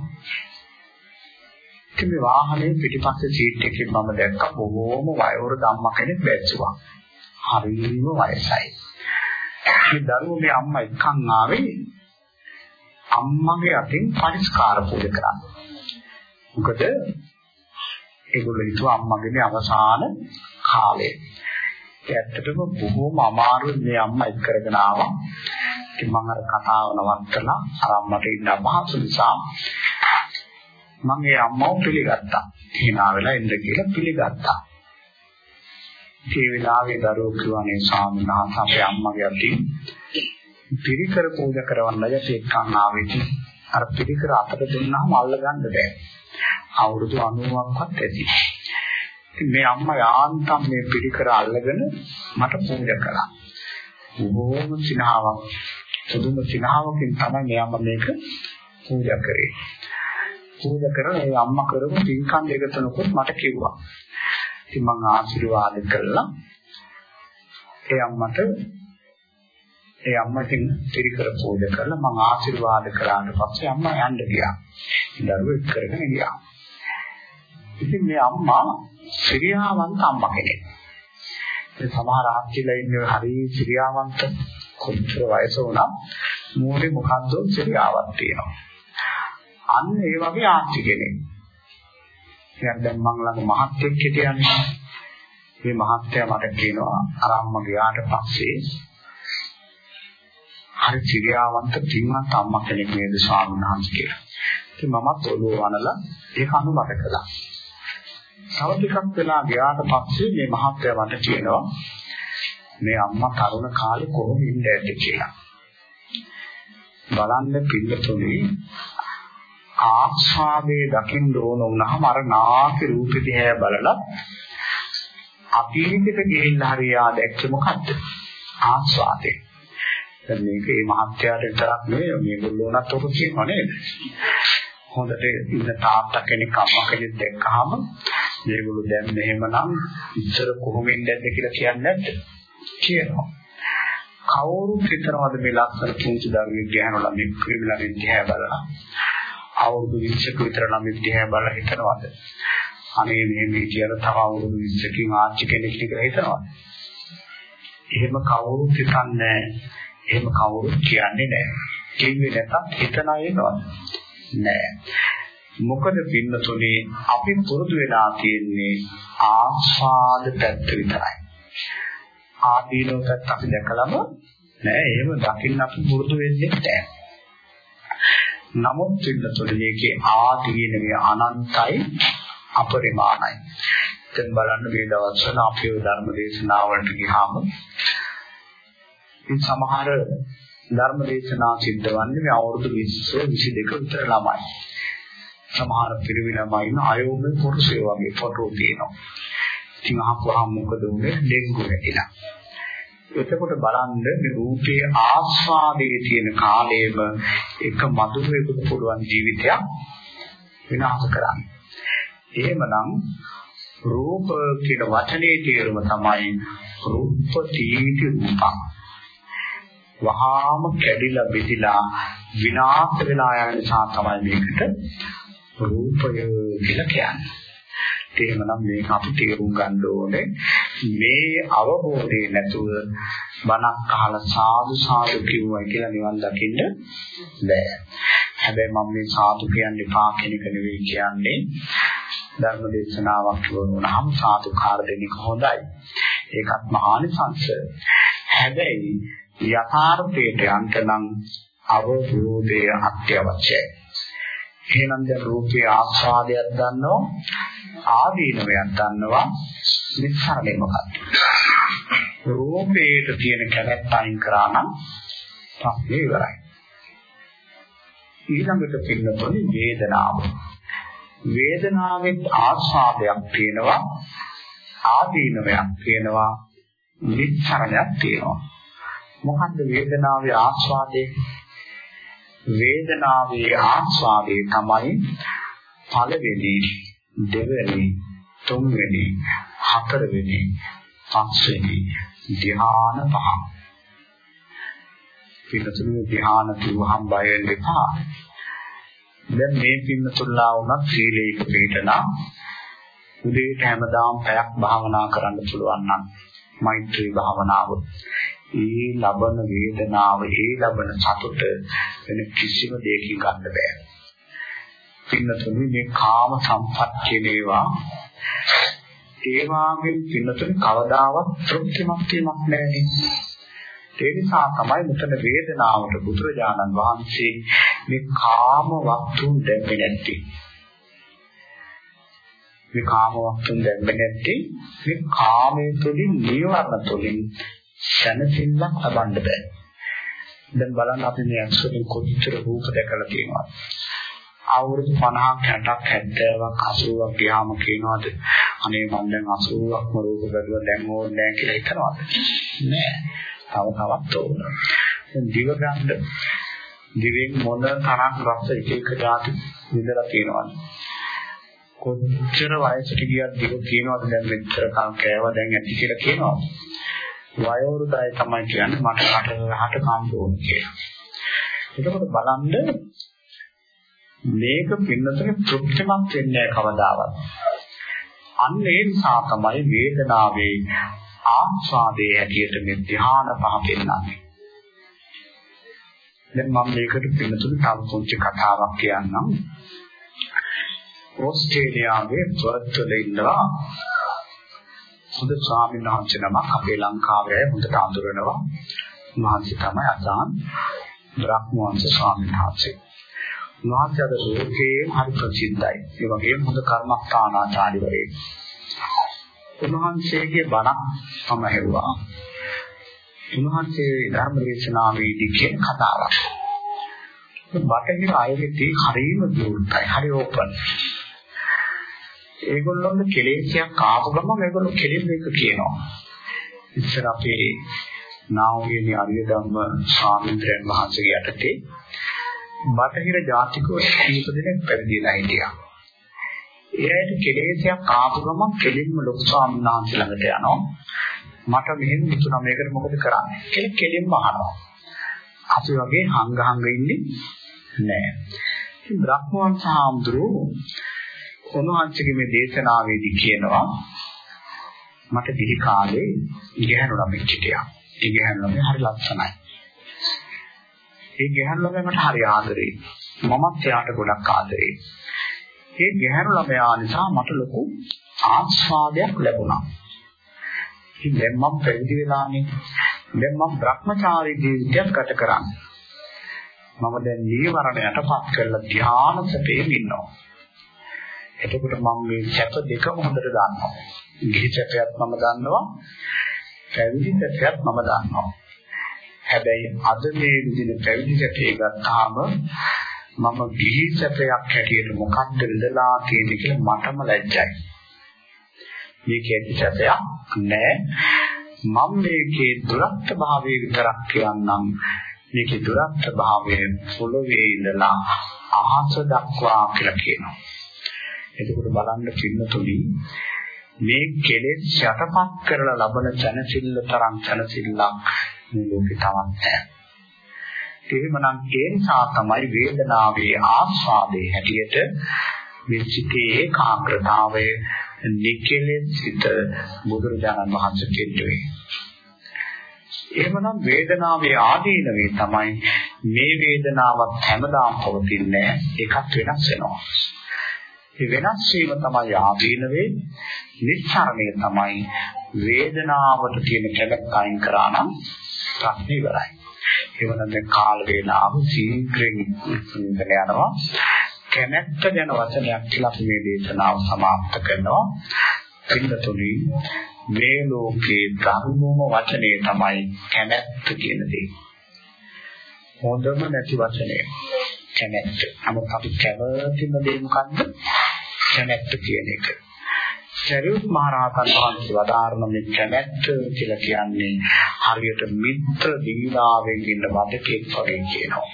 ඉතින් මේ වාහනේ පිටිපස්සේ සීට් එකේ මම දැක්ක බොහෝම වයෝවෘ ධම්ම කෙනෙක් බැස්සුවා. හරිම වයසයි. මේ දරුවෝ මේ අම්මා එක්කන් ආවේ අම්මගේ අතින් පරිස්කාර පූජා කරන්න. මොකද ඒගොල්ලෝ හිතුවා අම්මගේ මේ අවසාන කාලය. ඒ ඇත්තටම බොහෝම අමාරුයි මේ අම්මා එක් කරගෙන ආවා. ඉතින් මම අර කතාව නවත්තලා අර අම්මට ඉන්න අපහසු නිසා මම ඒ අම්මව පිළිගත්තා. hina වෙලා ඉන්න කියලා පිළිගත්තා. ඒ වෙලාවේ දරුවෝ කියවනේ ස්වාමීන් වහන්සේ අපේ අම්මගේ අතින් පිරිකර පූජා කරවන්න යටි එක්කන් ආවෙති. අර පිරිකර අතට දුන්නාම අල්ලගන්න බෑ. අවුරුදු 90ක්වත් ඇති. මේ අම්මා යාන්තම් මේ පිරිකර අල්ලගෙන මට පූජා කළා. බොහෝම සිනහාවක්. සුදුම සිනහාවකින් තමයි මේ අම්මා මේක පූජා කරේ. පූජා කරලා ඒ අම්මා කරපු පින්කම් දෙක තුනකුත් මට කිව්වා. ඉතින් මම ආශිර්වාද කළා. ඒ අම්මට ඒ අම්මටින් පිරිකර පූජා කරලා මම ආශිර්වාද කළාට පස්සේ අම්මා යන්න ගියා. දරුවෝ එක් කරගෙන ගියා. ඉතින් මේ අම්මා ශ්‍රියාවන්ත අම්මා කෙනෙක්. ඒ සමහර ආච්චිලා ඉන්නේ හරි ශ්‍රියාවන්ත කොච්චර වයස වුණා මූලේ මොකද්ද ශ්‍රියාවක් තියෙනවා. අන්න ඒ වගේ ආච්චි කෙනෙක්. ඉතින් දැන් මම ළඟ මහත්යෙක් හිටියන්නේ. මේ මහත්යා මට කියනවා අර අම්මා ගියාට පස්සේ හරි චිරියාවන්ත පින්වත් අම්මා කෙනෙක් නේද ස්වාමීන් වහන්සේ කියලා. ඉතින් මමත් ඔළුව වනලා ඒක අනුමත කළා. තව ටිකක් වෙලා ගියාට පස්සේ මේ මහත්යා මට කියනවා මේ අම්මා තරුණ කාලේ කොහොම ඉන්නේ ඇද්ද කියලා. බලන්න පිළිතුරේ ආස්වාදයේ දකින්න ඕන වුණාම අර නාකි රූපෙ දිහා බලලා අතීතෙට ගිහිල්ලා හරියා දැක්කේ මොකද්ද? ආස්වාදේ. දැන් මේක මේ මහත්යාට විතරක් නෙවෙයි මේගොල්ලෝ උනත් ඔක කියනවා නේද? හොඳට ඉන්න තාත්තා කෙනෙක් අම්මා කෙනෙක් දැක්කහම මේගොල්ලෝ දැන් මෙහෙමනම් ඉස්සර කොහොමින්ද කියලා කියන්නේ නැද්ද? කියනවා. කවුරුත් හිතනවාද මේ ලස්සන පුංචි දරුවෙක් ගෑනු ළමෙක් කියලා දිහා බලලා අවුරුදු 20ක විතර නම් දිහා බලලා හිතනවාද? අනේ මේ මේ කියලා තව අවුරුදු 20කින් ආච්චි කෙනෙක් කියලා හිතනවාද? එහෙම කවුරුත් හිතන්නේ එහෙම කවුරුත් කියන්නේ නැහැ. කිව්වේ නැත්නම් හිතන අය නෑ. මොකද පින්නතුනේ අපි පුරුදු වෙලා තියෙන්නේ ආස්වාද පැත්ත විතරයි. ආදීනව පැත්ත අපි දැකලම නෑ එහෙම දකින්න අපි පුරුදු වෙන්නේ නැහැ. නමුත් පින්නතුනේ මේකේ ආදීනවේ අනන්තයි අපරිමාණයි. දැන් බලන්න මේ දවස්වල අපේ ධර්ම දේශනාවලට ගියාම ඉතින් සමහර ධර්ම දේශනා සිද්ධ වන්නේ මේ අවුරුදු 20 22 විතර ළමයි. සමහර පිරිමි ළමයි ඉන්න අයෝමේ පුරුෂයෝ වගේ ෆොටෝ තියෙනවා. ඉතින් අහපුවාම මොකද උනේ ඩෙන්ගු වැටිලා. එතකොට බලන්න මේ රූපයේ ආස්වාදයේ තියෙන කාලයේම එක මధుරයකට පුළුවන් ජීවිතයක් විනාශ කරන්න. එහෙමනම් රූප කියන වචනේ තේරුම තමයි රූපතීති රූපං. වහාම කැඩිලා බෙදිලා විනාශ වෙලා යන නිසා තමයි මේකට රූපය කියලා කියන්නේ. එහෙමනම් මේක අපි තේරුම් ගන්න ඕනේ මේ අවබෝධය නැතුව බණක් අහලා සාදු සාදු කිව්වයි කියලා නිවන් දකින්න බෑ. හැබැයි මම මේ සාදු කියන්නේ පා කෙනෙක් නෙවෙයි කියන්නේ ධර්ම දේශනාවක් වුණාම සාදුකාර දෙන්න හොඳයි. ඒකත් මහානිසංස. හැබැයි යථාර්ථයට යන්න නම් අවබෝධය අත්‍යවශ්‍යයි. එහෙනම් දැන් රූපේ ආස්වාදයක් ගන්නවා ආදීනවයක් ගන්නවා නිස්සාරණය මොකක්ද? රූපේට තියෙන කැමැත්ත අයින් කරා නම් ප්‍රශ්නේ ඉවරයි. ඊළඟට පින්නතොනි වේදනාව. වේදනාවෙත් ආස්වාදයක් තියෙනවා ආදීනවයක් තියෙනවා නිස්සාරණයක් තියෙනවා. මොකද්ද වේදනාවේ ආස්වාදේ? වේදනාවේ ආස්වාදේ තමයි පළවෙනි දෙවෙනි තුන්වෙනි හතරවෙනි පස්වෙනි ධ්‍යාන පහ. පිටතුනේ ධ්‍යාන කිව්වහම බය වෙන්න එපා. දැන් මේ පින්නතුල්ලා වුණත් සීලයක පිටලා උදේට හැමදාම පැයක් භාවනා කරන්න පුළුවන් නම් මෛත්‍රී භාවනාව ඒ ලබන වේදනාව ඒ ලබන සතුට වෙන කිසිම දෙයකින් ගන්න බෑ. පින්නතුනි මේ කාම සම්පත් කියන ඒවා ඒ වාගේ පින්නතුනි කවදාවත් තෘප්තිමත් වීමක් නැහැ ඒ නිසා තමයි මෙතන වේදනාවට බුදුරජාණන් වහන්සේ මේ කාම වස්තුන් දැම්මේ නැත්තේ. මේ කාම වස්තුන් දැම්මේ නැත්තේ මේ කාමයේ තුලින් නීවරණ තුලින් දැනසිල්ලක් ලබන්න බෑ. දැන් බලන්න අපි මේ අක්ෂරෙන් කොච්චර රූප දැකලා තියෙනවද? අවුරුදු 50ක් 60ක් 70ක් 80ක් ගියාම කියනවාද අනේ මම දැන් 80ක්ම රූප බැලුවා දැන් ඕනේ නැහැ කියලා හිතනවාද? නෑ. තව තවත් ඕන. දැන් දිව ගන්න දිවෙන් මොන තරම් රස එක එක જાති විඳලා තියෙනවද? කොච්චර වයසට ගියත් දිව කියනවාද දැන් මෙච්චර කල් කෑවා දැන් ඇති කියලා කියනවාද? වයෝවෘතය තමයි කියන්නේ මට රට රහට කම් ඕන කියලා. එතකොට බලන්න මේක පින්නතේ තෘප්තිමත් වෙන්නේ කවදාවත්. අන්න ඒ නිසා තමයි වේදනාවේ ආස්වාදයේ හැටියට මේ ධ්‍යාන පහ පෙන්නන්නේ. දැන් මම මේකට පින්නතුන් තව පුංචි කතාවක් කියන්නම්. ඕස්ට්‍රේලියාවේ පර්ත්වල ඉන්නවා හොඳ ස්වාමීන් වහන්සේ නමක් අපේ ලංකාවේ හොඳට අඳුරනවා. මහන්සි තමයි අසාන් බ්‍රහ්මවංශ ස්වාමීන් වහන්සේ. උන්වහන්සේ අද ලෝකේ හරි ප්‍රසිද්ධයි. ඒ වගේම හොඳ කර්මස්ථානාචාර්යවරයෙක්. උන්වහන්සේගේ බණක් මම හෙව්වා. උන්වහන්සේ ධර්ම දේශනාවේදී කියන කතාවක්. බටහිර අයෙදී හරිම දුර්තයි. හරි ඕපන්. ඒගොල්ලොන්ගේ කෙලෙසියක් ආපු ගමන් ඒගොල්ලෝ කෙලෙස් එක කියනවා. ඉස්සර අපේ නාවගේ ආර්ය ධම්ම ස්වාමීන් වහන්සේගේ යටතේ බටහිර ජාතිකව කීප දෙනෙක් පැවිදිලා හිටියා. එයාට කෙලෙසයක් ආපු ගමන් කෙලින්ම ලොකු ස්වාමීන් වහන්සේ ළඟට යනවා. මට මෙහෙම හිතුණා මේකට මොකද කරන්නේ කියලා කෙලින්ම අහනවා. අපි වගේ හංග හංග ඉන්නේ නැහැ. ඉතින් බ්‍රහ්මවංශ හාමුදුරුවෝ උන්වහන්සේගේ මේ දේශනාවේදී කියනවා මට දිහි කාලේ ඉගෙනු ළමෙක් හිටියා. ඉගෙනු ළමයි හරි ලස්සනයි. ඒ ගැහැණු ළමයා මට හරි ආදරේ. මමත් එයාට ගොඩක් ආදරේ. ඒ ගැහැණු ළමයා නිසා මට ලොකු ආස්වාදයක් ලැබුණා. ඉතින් දැන් මම පැවිදි වෙලානේ. දැන් මම Brahmachari ජීවිතයක් ගත කරන්නේ. මම දැන් නීවරණයටපත් කරලා ධානසතේ ඉන්නවා. එතකොට මම මේ සැප දෙකම හොඳට දන්නවා. ගිහි සැපයත් මම දන්නවා. පැවිදි සැපයත් මම දන්නවා. හැබැයි අද මේ විදිහට පැවිදි සැපේ ගත්තාම මම ගිහි සැපයක් හැටියට මොකක්ද විඳලා තියෙන්නේ කියලා මටම ලැජ්ජයි. මේකේ සැපයක් නෑ. මම මේකේ දුරත්ව භාවයේ විතරක් කියන්නම්. මේකේ දුරත්ව භාවයේ පොළවේ ඉඳලා අහස දක්වා කියලා කියනවා. එතකොට බලන්න පින්නතුනි මේ කෙලෙස් යටපත් කරලා ලබන ජනසිල්ල තරම් ජනසිල්ලක් මේ ලෝකේ තවත් නැහැ. එහෙමනම් ඒ නිසා තමයි වේදනාවේ ආස්වාදයේ හැටියට මේ සිතේ ඒකාග්‍රතාවය නිකලෙසිත බුදුරජාණන් වහන්සේ කියුවේ. එහෙමනම් වේදනාවේ ආදීනවේ තමයි මේ වේදනාවත් හැමදාම පවතින්නේ එකක් වෙනස් වෙනවා. ඒ වෙනස් වීම තමයි ආදීනවේ නිස්සාරණය තමයි වේදනාවට තියෙන කැමැත්ත අයින් කරා නම් ප්‍රශ්නේ ඉවරයි. එවනම් දැන් කාල වේලාව ශීඝ්‍රයෙන් ඉඳලා යනවා. කැමැත්ත ගැන වචනයක් කියලා අපි මේ දේශනාව સમાપ્ત කරනවා. පින්නතුනි මේ ලෝකේ ධර්මම වචනේ තමයි කැමැත්ත කියන දේ. හොඳම නැති වචනය. කැමැත්ත. නමුත් අපි කැමතිම දේ මොකද්ද? කැමැත්ත කියන එක. සරියුත් මහ රහතන් වහන්සේ වදාारण මේ කැමැත්ත කියලා කියන්නේ හරියට මිත්‍ර දීලාවෙන් ඉන්න වදකෙක් වගේ කියනවා.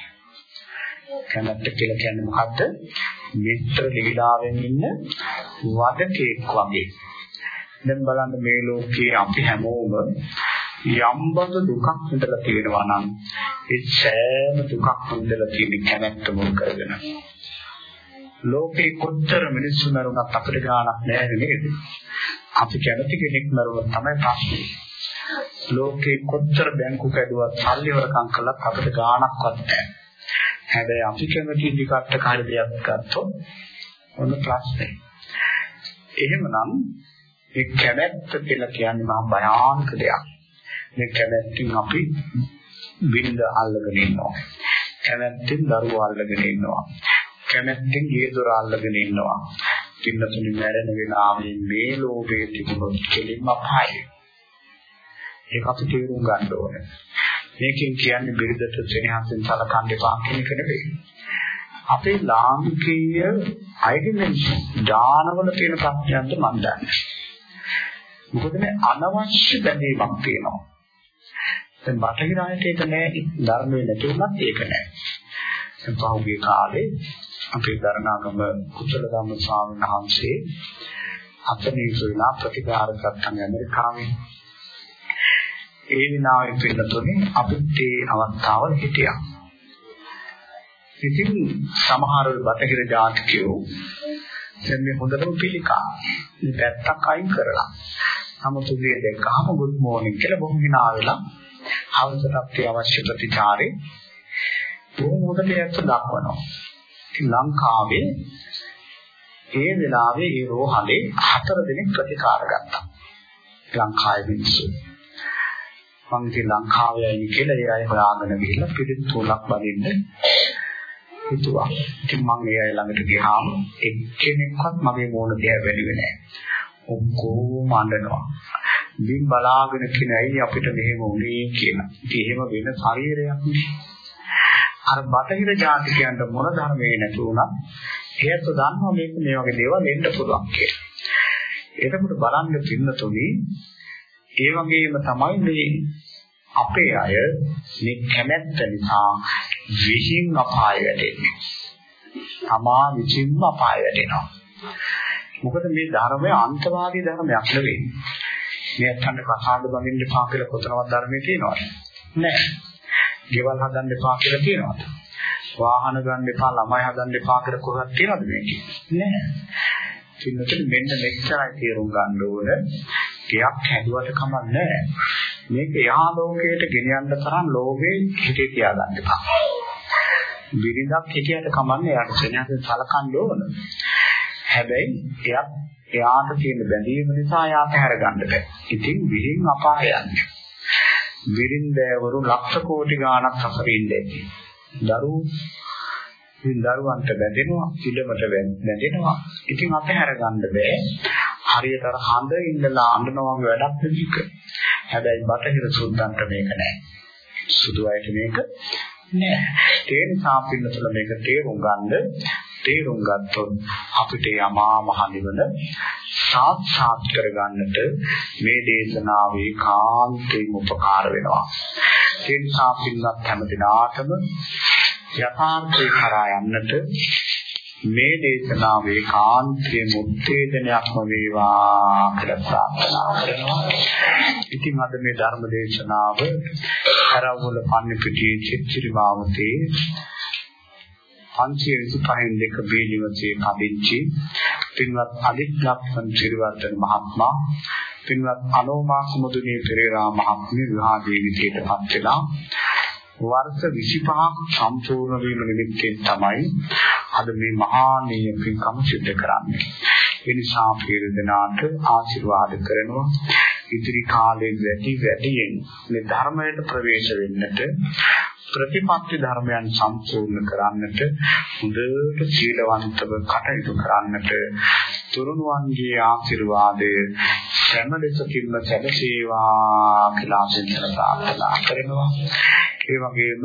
කැමැත්ත කියලා කියන්නේ මොකද්ද? මිත්‍ර දීලාවෙන් ඉන්න වදකෙක් වගේ. දැන් බලන්න මේ ලෝකේ අපි හැමෝම යම්බඳ දුකක් විඳලා තියෙනවා නම් ඒ සෑම දුකක් විඳලා තියෙන කැමැත්ත මුල් කරගෙන ලෝකේ කොච්චර මිනිස්සු මරුණත් අපිට ගාණක් නැහැ නේද? අපි කැමති කෙනෙක් මරුණොත් තමයි ප්‍රශ්නේ. ලෝකේ කොච්චර බැංකු කැඩුවත් සල්ලි වරකම් කළත් අපිට ගාණක්වත් නැහැ. හැබැයි අපි කැමති විකට කාර්ය දෙයක් ගත්තොත් ඔන්න ප්‍රශ්නේ. එහෙමනම් මේ කැමැත්ත කියලා කියන්නේ මහා භයානක දෙයක්. මේ කැමැත්තෙන් අපි බින්ද අල්ලගෙන ඉන්නවා. කැමැත්තෙන් දරුවෝ අල්ලගෙන ඉන්නවා. කැමැත්තෙන් ගේ දොර අල්ලගෙන ඉන්නවා. පින්නතුනි මැරෙන වෙලාවේ මේ ලෝභයේ තිබුණොත් කෙලින්ම අපායයි. ඒක අපි තේරුම් ගන්න ඕනේ. මේකෙන් කියන්නේ බිරිඳට සෙනෙහසින් සලකන්න එපා කියන එක නෙවෙයි. අපේ ලාංකීය අයිඩෙන්ටිටි ඥානවල තියෙන ප්‍රශ්නයක්ද මම දන්නේ. මොකද මේ අනවශ්‍ය බැඳීමක් තියෙනවා. දැන් බටහිර ආයතේ ඒක නෑ ධර්මයේ නැති වුණත් ඒක නෑ. දැන් පහුගිය කාලේ අපේ දරණාගම කුසල ධම්ම ස්වාමීන් වහන්සේ අපේ සුණා ප්‍රතිකාර ගත්තන් ඇමරිකාවේ ඒ විනාවේ පිළිතුරේ අපිට ඒ අවස්ථාවල හිටියා. ඉතින් සමහර බටහිර ජාතිකයෝ දැන් මේ හොඳටම පිළිකා. මේ පැත්තක් අයින් කරලා. නමුත් උදේ දැක්කහම good morning කියලා බොහොම hina වෙලා හවසට අපේ අවශ්‍ය ප්‍රතිචාරේ බොහොම හොඳට ඇත්ත දක්වනවා. ලංකාවේ ඒ වෙලාවේ ඒ රෝහලේ හතර දිනක් ප්‍රතිකාර ගත්තා. ලංකාවේ මිනිස්සු. මං ඉතින් ලංකාවේ ආයි කියලා ඒ අය හොයාගෙන ගිහිල්ලා පිළිත් තුනක් බඳින්න හිතුවා. ඉතින් මං ඒ අය ළඟට ගියාම එක්කෙනෙක්වත් මගේ මූණ දිහා බැලුවේ නැහැ. ඔක්කොම අඬනවා. බින් බලාගෙන කියන ඇයි අපිට මෙහෙම වුනේ කියලා. ඉතින් එහෙම වෙන ශරීරයක් නේ. අර බටහිර ජාතිකයන්ට මොන ධර්මයේ නැති වුණත් ඒත් දන්නවා මේක මේ වගේ දේවල් වෙන්න පුළුවන් කියලා. එතකොට බලන්න පින්නතුනි ඒ වගේම තමයි මේ අපේ අය මේ කැමැත්ත නිසා විහිං අපාය වැටෙන්නේ. තමා විචින්ම අපාය වැටෙනවා. මොකද මේ ධර්මය අන්තවාදී ධර්මයක් නෙවෙයි. මේ අතන කසාද බඳින්න එපා කියලා කොතනවත් ධර්මයේ තියෙනවද? නැහැ. ගෙවල් හදන්න එපා කියලා තියෙනවද? වාහන ගන්න එපා ළමයි හදන්න එපා කියලා කොහොමද තියෙනවද මේකේ? නැහැ. පින්නතට මෙන්න මෙච්චරයි තේරුම් ගන්න ඕන. ටිකක් හැදුවට කමක් නැහැ. මේක යහා ලෝකයට ගෙනියන්න තරම් ලෝභේ හිතේ තියාගන්න එපා. බිරිඳක් හිටියට කමන්නේ යාට සෙනෙහසින් සලකන්න ඕන. හැබැයි එයත් එයාට තියෙන බැඳීම නිසා යාට හැරගන්න බෑ. ඉතින් විහිං අපාය යන්නේ. බිරින්දෑවරු ලක්ෂ කෝටි ගාණක් සසරේ ඉන්නේ. දරුවෝ ඉතින් දරුවන්ට බැඳෙනවා, ඉඩමට බැඳෙනවා. ඉතින් අපහැර ගන්න බෑ. හරියට අර හඳ ඉඳලා අඬනවා වගේ වැඩක් නෙක. හැබැයි බටහිර සුද්දන්ට මේක නෑ. සුදු අයට මේක නෑ. ඒ නිසා පින්නතුල මේක තේරුම් ගන්න තේරුම් ගත්තොත් අපිට යමා මහ නිවන සාක්ෂාත් කරගන්නට මේ දේශනාවේ කාන්තේම උපකාර වෙනවා. ඒ නිසා පින්වත් හැම දිනාටම යථාර්ථේ කරා යන්නට මේ දේශනාවේ කාන්තේ මුත්තේජනයක්ම වේවා කියලා ප්‍රාර්ථනා කරනවා. ඉතින් අද මේ ධර්ම දේශනාව කරවල පන්නිපිටියේ චිත්‍රිරි මාවතේ 525 දෙක බී නිවසේ පදිංචි පින්වත් අදිත්‍යප්පන් ත්‍රිවර්ධන මහත්මයා පින්වත් අනෝමා සමුදුනේ පෙරේරා මහත්මිය විවාහ ජීවිතයටපත් වෙලා වර්ෂ 25ක් සම්පූර්ණ වීම නිමිත්තෙන් තමයි අද මේ මහා නීය පින්කම සිදු කරන්නේ. ඒ නිසා පිරු දනාට ආශිර්වාද කරනවා. ඉදිරි කාලේ වැඩි වැඩියෙන් මේ ධර්මයට ප්‍රවේශ වෙන්නට ප්‍රතිපත්ති ධර්මයන් සම්පූර්ණ කරන්නට හොඳට සීලවන්තව කටයුතු කරන්නට තුරුණුවන්ගේ ආශිර්වාදය සෑම ලෙසකින්ම සැලසේවා කියලා ආශිර්වාද ප්‍රාර්ථනා කරනවා. ඒ වගේම